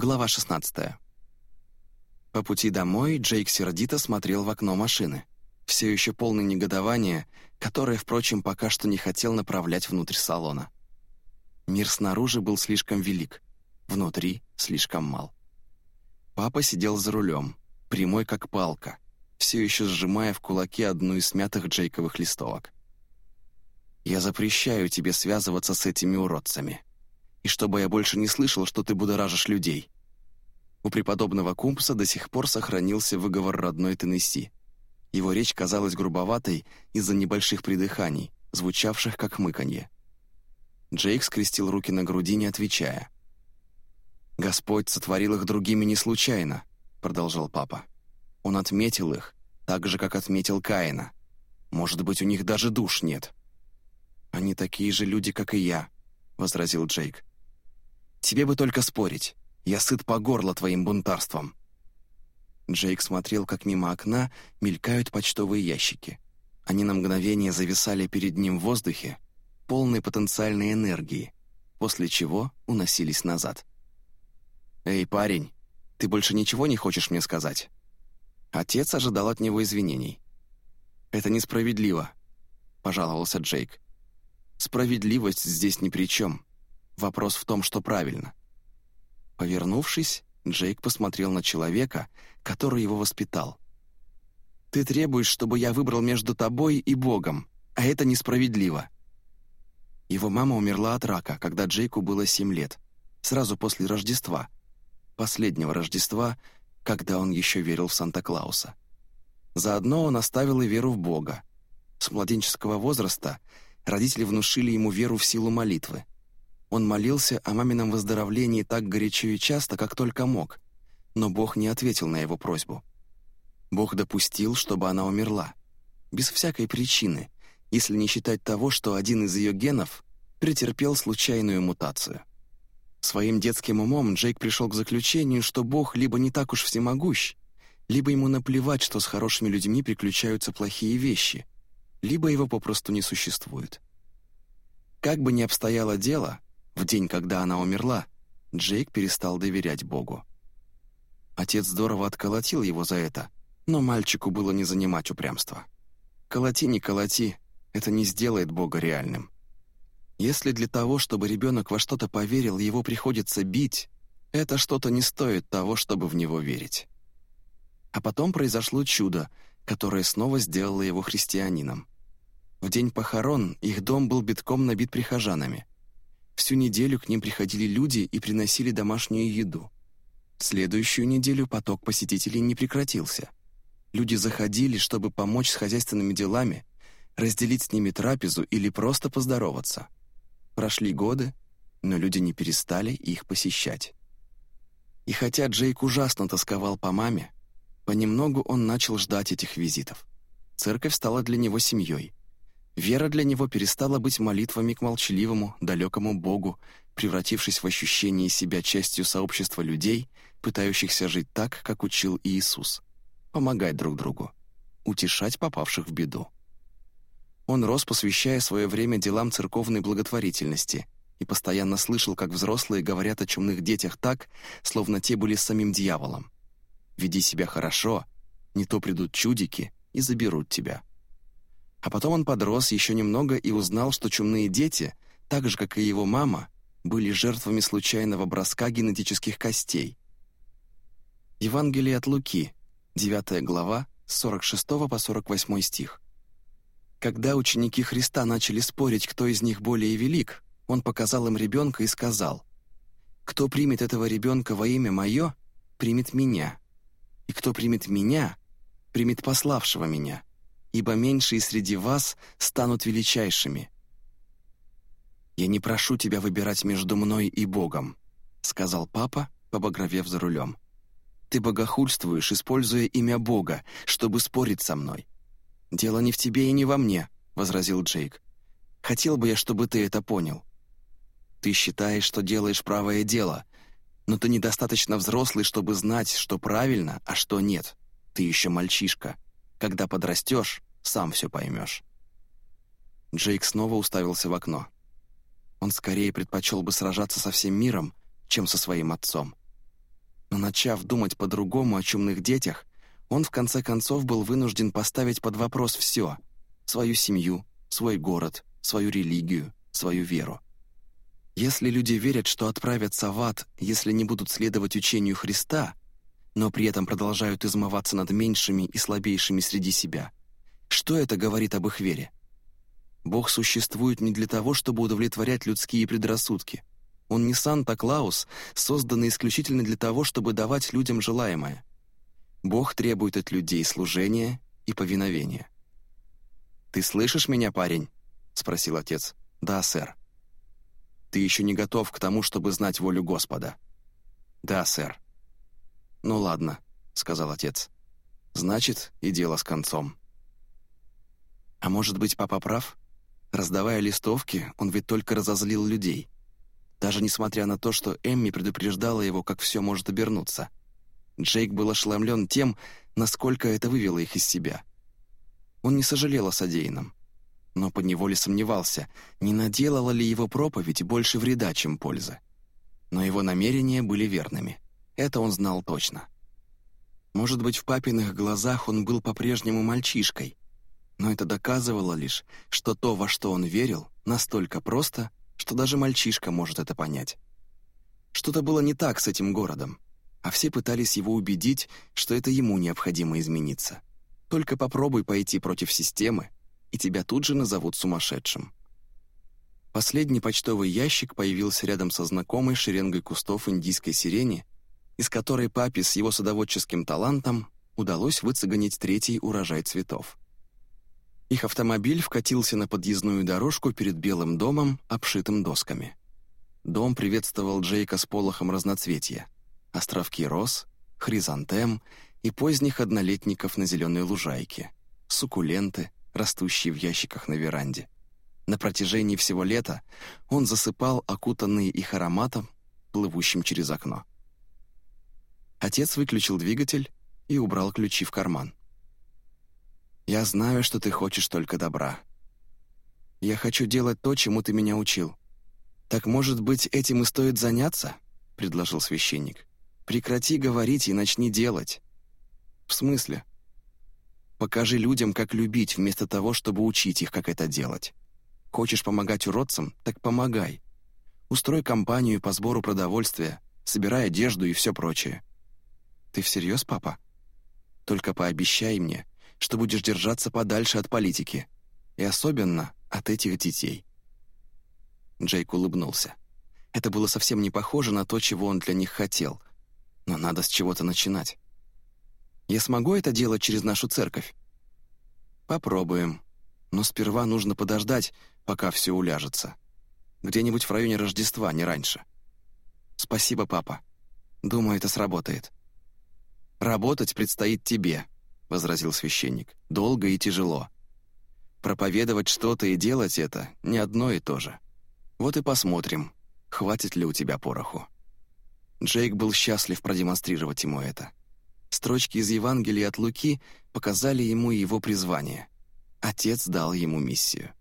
Глава 16. По пути домой Джейк сердито смотрел в окно машины, все еще полный негодования, которое, впрочем, пока что не хотел направлять внутрь салона. Мир снаружи был слишком велик, внутри слишком мал. Папа сидел за рулем, прямой как палка, все еще сжимая в кулаке одну из смятых Джейковых листовок. «Я запрещаю тебе связываться с этими уродцами», и чтобы я больше не слышал, что ты будоражишь людей». У преподобного Кумпса до сих пор сохранился выговор родной Теннесси. Его речь казалась грубоватой из-за небольших придыханий, звучавших как мыканье. Джейк скрестил руки на груди, не отвечая. «Господь сотворил их другими не случайно», — продолжал папа. «Он отметил их, так же, как отметил Каина. Может быть, у них даже душ нет». «Они такие же люди, как и я», — возразил Джейк. Тебе бы только спорить. Я сыт по горло твоим бунтарством». Джейк смотрел, как мимо окна мелькают почтовые ящики. Они на мгновение зависали перед ним в воздухе, полной потенциальной энергии, после чего уносились назад. «Эй, парень, ты больше ничего не хочешь мне сказать?» Отец ожидал от него извинений. «Это несправедливо», — пожаловался Джейк. «Справедливость здесь ни при чем. Вопрос в том, что правильно. Повернувшись, Джейк посмотрел на человека, который его воспитал. «Ты требуешь, чтобы я выбрал между тобой и Богом, а это несправедливо». Его мама умерла от рака, когда Джейку было семь лет, сразу после Рождества, последнего Рождества, когда он еще верил в Санта-Клауса. Заодно он оставил и веру в Бога. С младенческого возраста родители внушили ему веру в силу молитвы — он молился о мамином выздоровлении так горячо и часто, как только мог, но Бог не ответил на его просьбу. Бог допустил, чтобы она умерла. Без всякой причины, если не считать того, что один из ее генов претерпел случайную мутацию. Своим детским умом Джейк пришел к заключению, что Бог либо не так уж всемогущ, либо ему наплевать, что с хорошими людьми приключаются плохие вещи, либо его попросту не существует. Как бы ни обстояло дело, в день, когда она умерла, Джейк перестал доверять Богу. Отец здорово отколотил его за это, но мальчику было не занимать упрямства. Колоти не колоти, это не сделает Бога реальным. Если для того, чтобы ребенок во что-то поверил, его приходится бить, это что-то не стоит того, чтобы в него верить. А потом произошло чудо, которое снова сделало его христианином. В день похорон их дом был битком набит прихожанами. Всю неделю к ним приходили люди и приносили домашнюю еду. В следующую неделю поток посетителей не прекратился. Люди заходили, чтобы помочь с хозяйственными делами, разделить с ними трапезу или просто поздороваться. Прошли годы, но люди не перестали их посещать. И хотя Джейк ужасно тосковал по маме, понемногу он начал ждать этих визитов. Церковь стала для него семьей. Вера для него перестала быть молитвами к молчаливому, далекому Богу, превратившись в ощущение себя частью сообщества людей, пытающихся жить так, как учил Иисус, помогать друг другу, утешать попавших в беду. Он рос, посвящая свое время делам церковной благотворительности, и постоянно слышал, как взрослые говорят о чумных детях так, словно те были самим дьяволом. «Веди себя хорошо, не то придут чудики и заберут тебя». А потом он подрос еще немного и узнал, что чумные дети, так же, как и его мама, были жертвами случайного броска генетических костей. Евангелие от Луки, 9 глава, с 46 по 48 стих. Когда ученики Христа начали спорить, кто из них более велик, он показал им ребенка и сказал, «Кто примет этого ребенка во имя Мое, примет Меня, и кто примет Меня, примет пославшего Меня» ибо меньшие среди вас станут величайшими». «Я не прошу тебя выбирать между мной и Богом», — сказал папа, побагровев за рулем. «Ты богохульствуешь, используя имя Бога, чтобы спорить со мной». «Дело не в тебе и не во мне», — возразил Джейк. «Хотел бы я, чтобы ты это понял. Ты считаешь, что делаешь правое дело, но ты недостаточно взрослый, чтобы знать, что правильно, а что нет. Ты еще мальчишка. Когда подрастешь, сам все поймешь». Джейк снова уставился в окно. Он скорее предпочел бы сражаться со всем миром, чем со своим отцом. Но начав думать по-другому о чумных детях, он в конце концов был вынужден поставить под вопрос все — свою семью, свой город, свою религию, свою веру. Если люди верят, что отправятся в ад, если не будут следовать учению Христа, но при этом продолжают измываться над меньшими и слабейшими среди себя, что это говорит об их вере? Бог существует не для того, чтобы удовлетворять людские предрассудки. Он не Санта-Клаус, созданный исключительно для того, чтобы давать людям желаемое. Бог требует от людей служения и повиновения. «Ты слышишь меня, парень?» — спросил отец. «Да, сэр». «Ты еще не готов к тому, чтобы знать волю Господа?» «Да, сэр». «Ну ладно», — сказал отец. «Значит, и дело с концом». А может быть, папа прав? Раздавая листовки, он ведь только разозлил людей. Даже несмотря на то, что Эмми предупреждала его, как все может обернуться. Джейк был ошеломлен тем, насколько это вывело их из себя. Он не сожалел о содеянном, но подневоле сомневался, не наделала ли его проповедь больше вреда, чем пользы. Но его намерения были верными. Это он знал точно. Может быть, в папиных глазах он был по-прежнему мальчишкой, но это доказывало лишь, что то, во что он верил, настолько просто, что даже мальчишка может это понять. Что-то было не так с этим городом, а все пытались его убедить, что это ему необходимо измениться. Только попробуй пойти против системы, и тебя тут же назовут сумасшедшим. Последний почтовый ящик появился рядом со знакомой шеренгой кустов индийской сирени, из которой папе с его садоводческим талантом удалось выцегонить третий урожай цветов. Их автомобиль вкатился на подъездную дорожку перед белым домом, обшитым досками. Дом приветствовал Джейка с полохом разноцветья. Островки роз, хризантем и поздних однолетников на зеленой лужайке, суккуленты, растущие в ящиках на веранде. На протяжении всего лета он засыпал окутанный их ароматом, плывущим через окно. Отец выключил двигатель и убрал ключи в карман. Я знаю, что ты хочешь только добра. Я хочу делать то, чему ты меня учил. Так, может быть, этим и стоит заняться?» — предложил священник. «Прекрати говорить и начни делать». «В смысле?» «Покажи людям, как любить, вместо того, чтобы учить их, как это делать. Хочешь помогать уродцам? Так помогай. Устрой компанию по сбору продовольствия, собирай одежду и все прочее». «Ты всерьез, папа? Только пообещай мне, что будешь держаться подальше от политики. И особенно от этих детей». Джейк улыбнулся. Это было совсем не похоже на то, чего он для них хотел. Но надо с чего-то начинать. «Я смогу это делать через нашу церковь?» «Попробуем. Но сперва нужно подождать, пока все уляжется. Где-нибудь в районе Рождества, не раньше». «Спасибо, папа. Думаю, это сработает». «Работать предстоит тебе», — возразил священник, — «долго и тяжело. Проповедовать что-то и делать это — не одно и то же. Вот и посмотрим, хватит ли у тебя пороху». Джейк был счастлив продемонстрировать ему это. Строчки из Евангелия от Луки показали ему его призвание. Отец дал ему миссию.